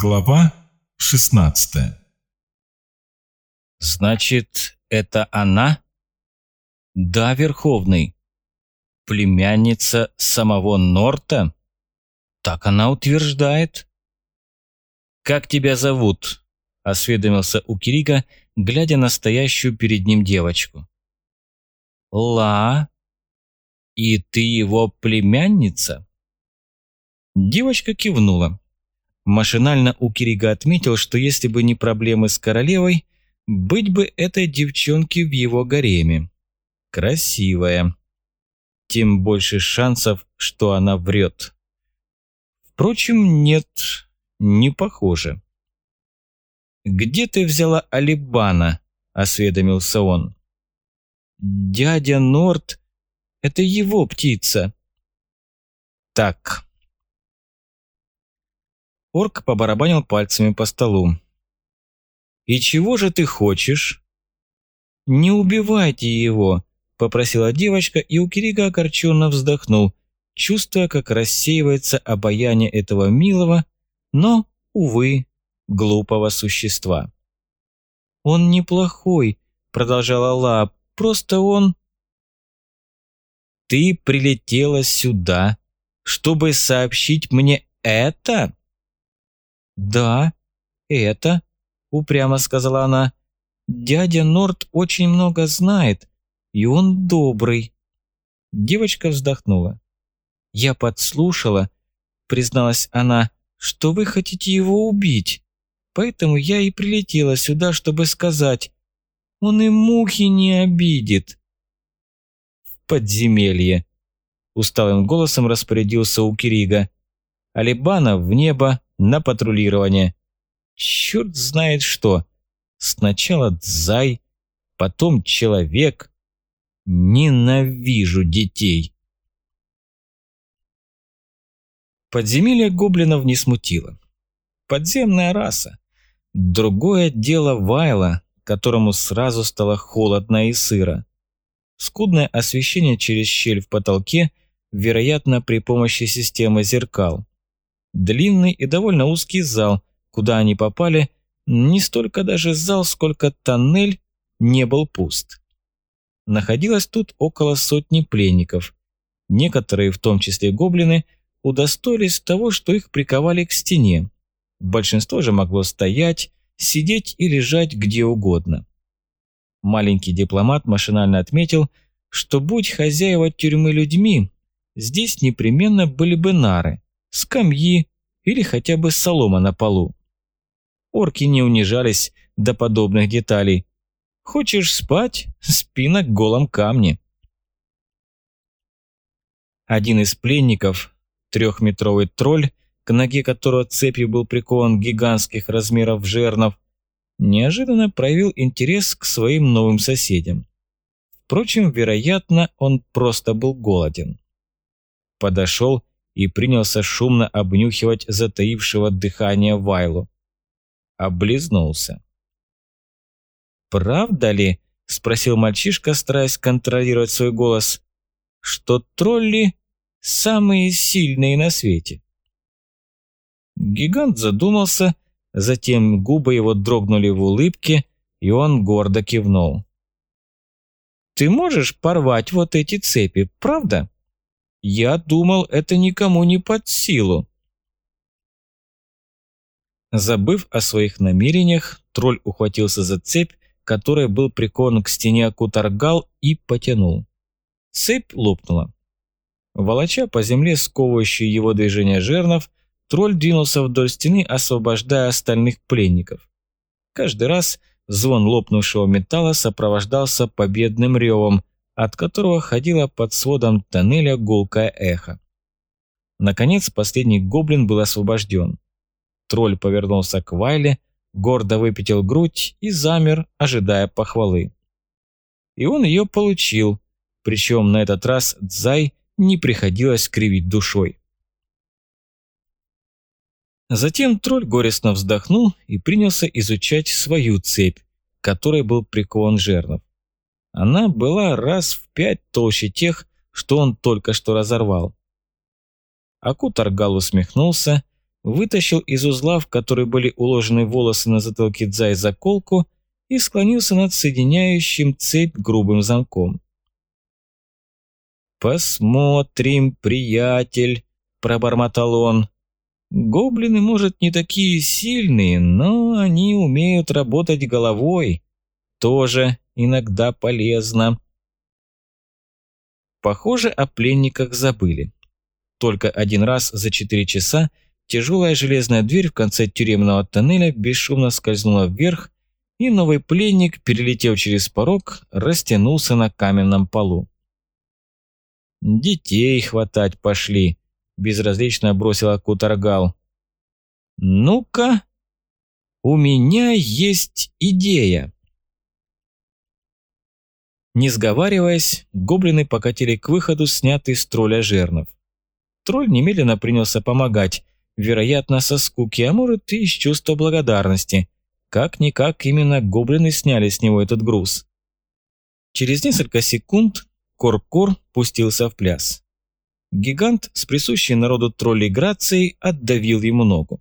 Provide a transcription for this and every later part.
Глава 16 Значит, это она? Да, Верховный. Племянница самого Норта? Так она утверждает. Как тебя зовут? Осведомился у Кирига, глядя на стоящую перед ним девочку. Ла. И ты его племянница? Девочка кивнула. Машинально у Кирига отметил, что если бы не проблемы с королевой, быть бы этой девчонке в его гареме. Красивая. Тем больше шансов, что она врет. Впрочем, нет, не похоже. «Где ты взяла Алибана?» – осведомился он. «Дядя Норт – это его птица». «Так, Орк побарабанил пальцами по столу. «И чего же ты хочешь?» «Не убивайте его», – попросила девочка, и у Кирига огорченно вздохнул, чувствуя, как рассеивается обаяние этого милого, но, увы, глупого существа. «Он неплохой», – продолжала Ла, – «просто он...» «Ты прилетела сюда, чтобы сообщить мне это?» «Да, это», – упрямо сказала она. «Дядя Норт очень много знает, и он добрый». Девочка вздохнула. «Я подслушала», – призналась она, – «что вы хотите его убить. Поэтому я и прилетела сюда, чтобы сказать, он и мухи не обидит». «В подземелье», – усталым голосом распорядился у Кирига. «Алибана в небо, на патрулирование. Черт знает что. Сначала дзай, потом человек. Ненавижу детей. Подземелье гоблинов не смутило. Подземная раса. Другое дело Вайла, которому сразу стало холодно и сыро. Скудное освещение через щель в потолке, вероятно, при помощи системы зеркал. Длинный и довольно узкий зал, куда они попали, не столько даже зал, сколько тоннель, не был пуст. Находилось тут около сотни пленников. Некоторые, в том числе гоблины, удостоились того, что их приковали к стене. Большинство же могло стоять, сидеть и лежать где угодно. Маленький дипломат машинально отметил, что будь хозяева тюрьмы людьми, здесь непременно были бы нары, скамьи или хотя бы солома на полу. Орки не унижались до подобных деталей. Хочешь спать – спи на голом камне. Один из пленников, трехметровый тролль, к ноге которого цепью был прикован гигантских размеров жернов, неожиданно проявил интерес к своим новым соседям. Впрочем, вероятно, он просто был голоден. Подошел и принялся шумно обнюхивать затаившего дыхание Вайлу. Облизнулся. «Правда ли?» – спросил мальчишка, стараясь контролировать свой голос. «Что тролли самые сильные на свете?» Гигант задумался, затем губы его дрогнули в улыбке, и он гордо кивнул. «Ты можешь порвать вот эти цепи, правда?» Я думал, это никому не под силу. Забыв о своих намерениях, тролль ухватился за цепь, которой был прикован к стене Кутаргал и потянул. Цепь лопнула. Волоча по земле сковывающие его движение жернов, тролль двинулся вдоль стены, освобождая остальных пленников. Каждый раз звон лопнувшего металла сопровождался победным ревом, от которого ходило под сводом тоннеля гулкое эхо. Наконец, последний гоблин был освобожден. Тролль повернулся к Вайле, гордо выпятил грудь и замер, ожидая похвалы. И он ее получил, причем на этот раз Дзай не приходилось кривить душой. Затем тролль горестно вздохнул и принялся изучать свою цепь, которой был прикован жернов. Она была раз в пять толще тех, что он только что разорвал. Аку Таргал усмехнулся, вытащил из узла, в который были уложены волосы на затылке Дзай заколку и склонился над соединяющим цепь грубым замком. «Посмотрим, приятель», – пробормотал он. «Гоблины, может, не такие сильные, но они умеют работать головой. Тоже иногда полезно». Похоже, о пленниках забыли. Только один раз за четыре часа тяжелая железная дверь в конце тюремного тоннеля бесшумно скользнула вверх, и новый пленник, перелетев через порог, растянулся на каменном полу. «Детей хватать пошли», – безразлично бросила Кутаргал. «Ну-ка, у меня есть идея». Не сговариваясь, гоблины покатили к выходу снятый с тролля жернов. Тролль немедленно принялся помогать, вероятно, со скуки, а может и из чувства благодарности. Как-никак именно гоблины сняли с него этот груз. Через несколько секунд Коркор пустился в пляс. Гигант с присущей народу троллей грацией отдавил ему ногу.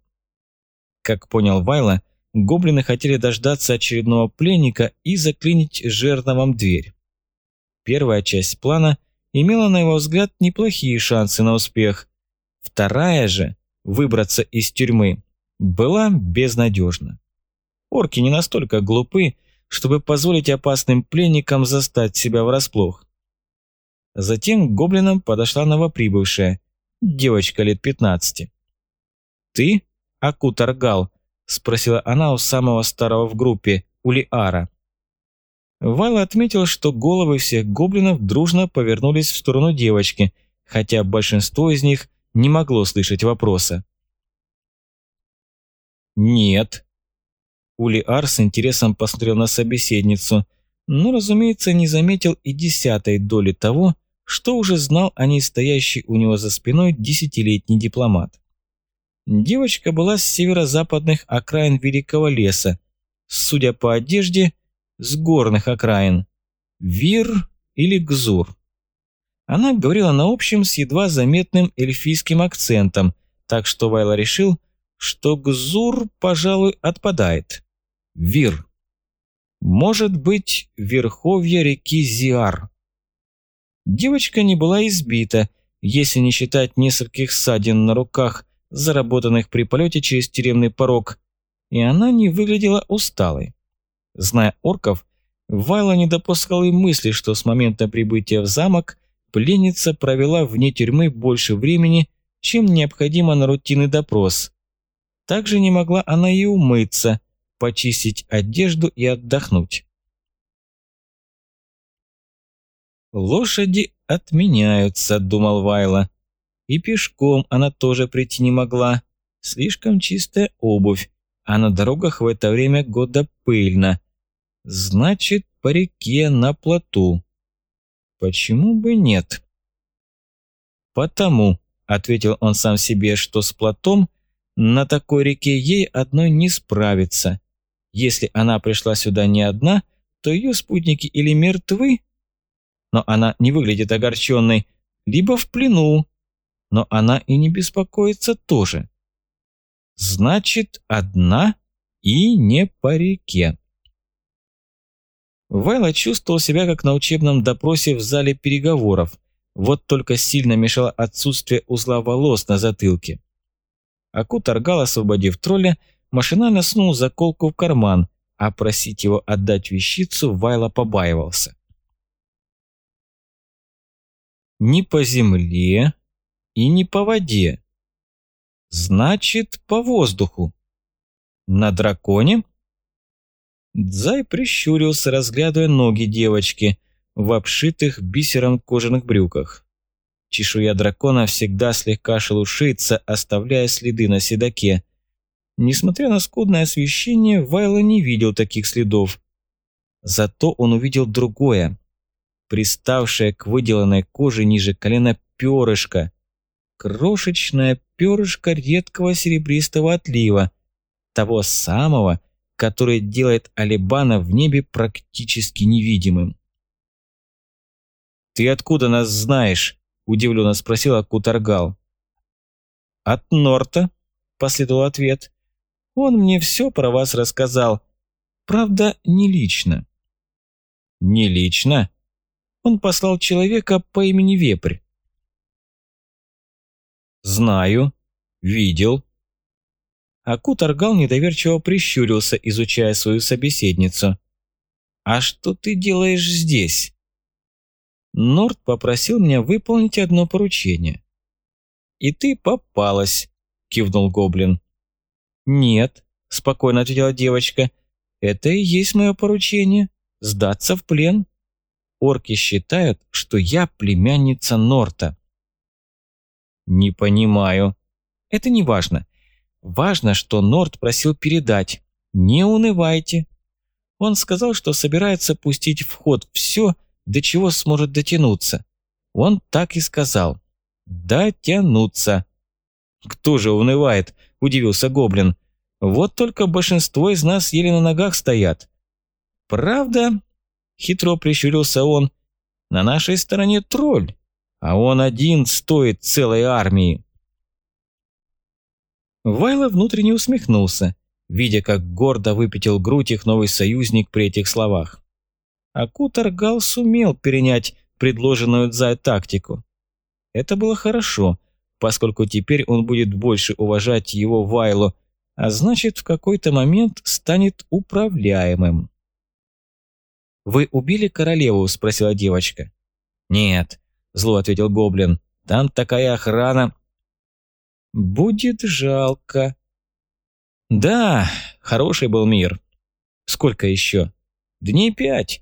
Как понял Вайла, гоблины хотели дождаться очередного пленника и заклинить жерновом дверь. Первая часть плана имела, на его взгляд, неплохие шансы на успех. Вторая же, выбраться из тюрьмы, была безнадежна. Орки не настолько глупы, чтобы позволить опасным пленникам застать себя врасплох. Затем к гоблинам подошла новоприбывшая, девочка лет 15. «Ты, Акутаргал?» – спросила она у самого старого в группе, Улиара. Вайла отметил, что головы всех гоблинов дружно повернулись в сторону девочки, хотя большинство из них не могло слышать вопроса. «Нет». Улиар с интересом посмотрел на собеседницу, но, разумеется, не заметил и десятой доли того, что уже знал о ней стоящий у него за спиной десятилетний дипломат. Девочка была с северо-западных окраин Великого леса, судя по одежде, с горных окраин. Вир или Гзур. Она говорила на общем с едва заметным эльфийским акцентом, так что Вайла решил, что Гзур, пожалуй, отпадает. Вир. Может быть, верховья реки Зиар. Девочка не была избита, если не считать нескольких ссадин на руках, заработанных при полете через тюремный порог, и она не выглядела усталой. Зная орков, Вайла не допускал и мысли, что с момента прибытия в замок пленница провела вне тюрьмы больше времени, чем необходимо на рутинный допрос. Также не могла она и умыться, почистить одежду и отдохнуть. «Лошади отменяются», — думал Вайла. И пешком она тоже прийти не могла. Слишком чистая обувь, а на дорогах в это время года пыльно. Значит, по реке на плоту. Почему бы нет? Потому, ответил он сам себе, что с плотом на такой реке ей одной не справиться. Если она пришла сюда не одна, то ее спутники или мертвы, но она не выглядит огорченной, либо в плену, но она и не беспокоится тоже. Значит, одна и не по реке. Вайла чувствовал себя как на учебном допросе в зале переговоров, вот только сильно мешало отсутствие узла волос на затылке. Аку торгал, освободив тролля, машинально сунул заколку в карман, а просить его отдать вещицу Вайла побаивался. Ни по земле и не по воде. Значит, по воздуху. На драконе? Дзай прищурился, разглядывая ноги девочки в обшитых бисером кожаных брюках. Чешуя дракона всегда слегка шелушится, оставляя следы на седаке. Несмотря на скудное освещение, Вайла не видел таких следов. Зато он увидел другое. Приставшее к выделанной коже ниже колена перышко. Крошечное перышко редкого серебристого отлива. Того самого, который делает Алибана в небе практически невидимым. «Ты откуда нас знаешь?» – удивленно спросила Кутаргал. «От Норта», – последовал ответ. «Он мне все про вас рассказал. Правда, не лично». «Не лично?» Он послал человека по имени Вепрь. «Знаю. Видел». Аку Таргал недоверчиво прищурился, изучая свою собеседницу. «А что ты делаешь здесь?» Норд попросил меня выполнить одно поручение. «И ты попалась», – кивнул Гоблин. «Нет», – спокойно ответила девочка, – «это и есть мое поручение – сдаться в плен. Орки считают, что я племянница Норта». «Не понимаю». «Это не важно. Важно, что Норт просил передать. Не унывайте. Он сказал, что собирается пустить в ход все, до чего сможет дотянуться. Он так и сказал. Дотянуться. Кто же унывает? Удивился Гоблин. Вот только большинство из нас еле на ногах стоят. Правда? Хитро прищурился он. На нашей стороне тролль, а он один стоит целой армии. Вайло внутренне усмехнулся, видя, как гордо выпятил грудь их новый союзник при этих словах. А Кутаргал сумел перенять предложенную Дзай тактику. Это было хорошо, поскольку теперь он будет больше уважать его Вайлу, а значит, в какой-то момент станет управляемым. «Вы убили королеву?» – спросила девочка. «Нет», – зло ответил Гоблин. «Там такая охрана». Будет жалко. Да, хороший был мир. Сколько еще? Дней пять.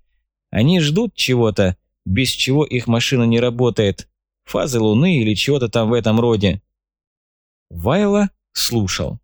Они ждут чего-то, без чего их машина не работает. Фазы Луны или чего-то там в этом роде. Вайла слушал.